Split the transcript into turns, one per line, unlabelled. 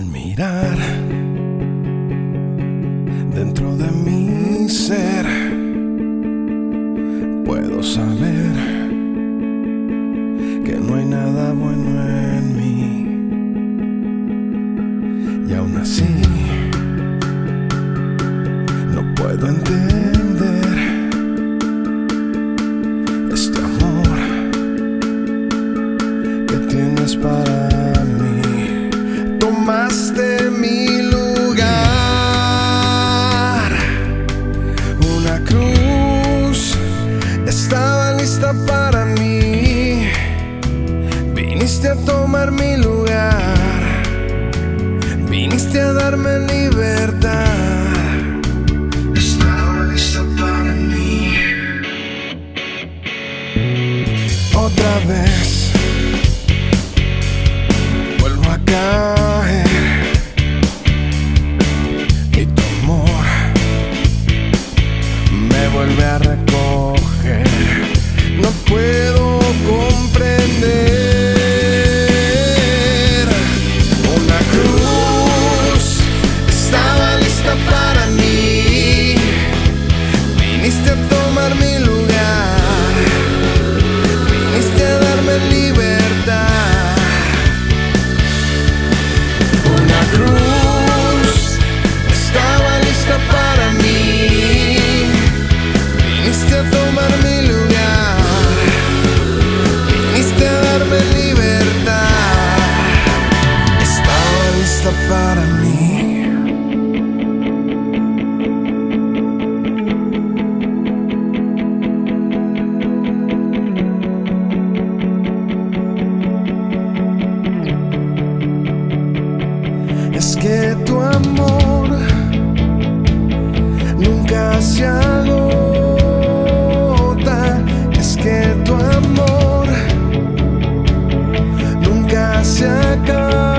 Al mirar dentro de mi ser, puedo saber que no hay nada bueno en mí. Y aún así, no puedo entender este amor que tienes para. Tomaste mi lugar. Una cruz estaba lista para mí. Viniste a tomar mi lugar. Viniste a darme libertad. Estaba lista para mí. Otra vez vuelvo a me es que tu amor nunca se agota, es que tu amor nunca se acaba.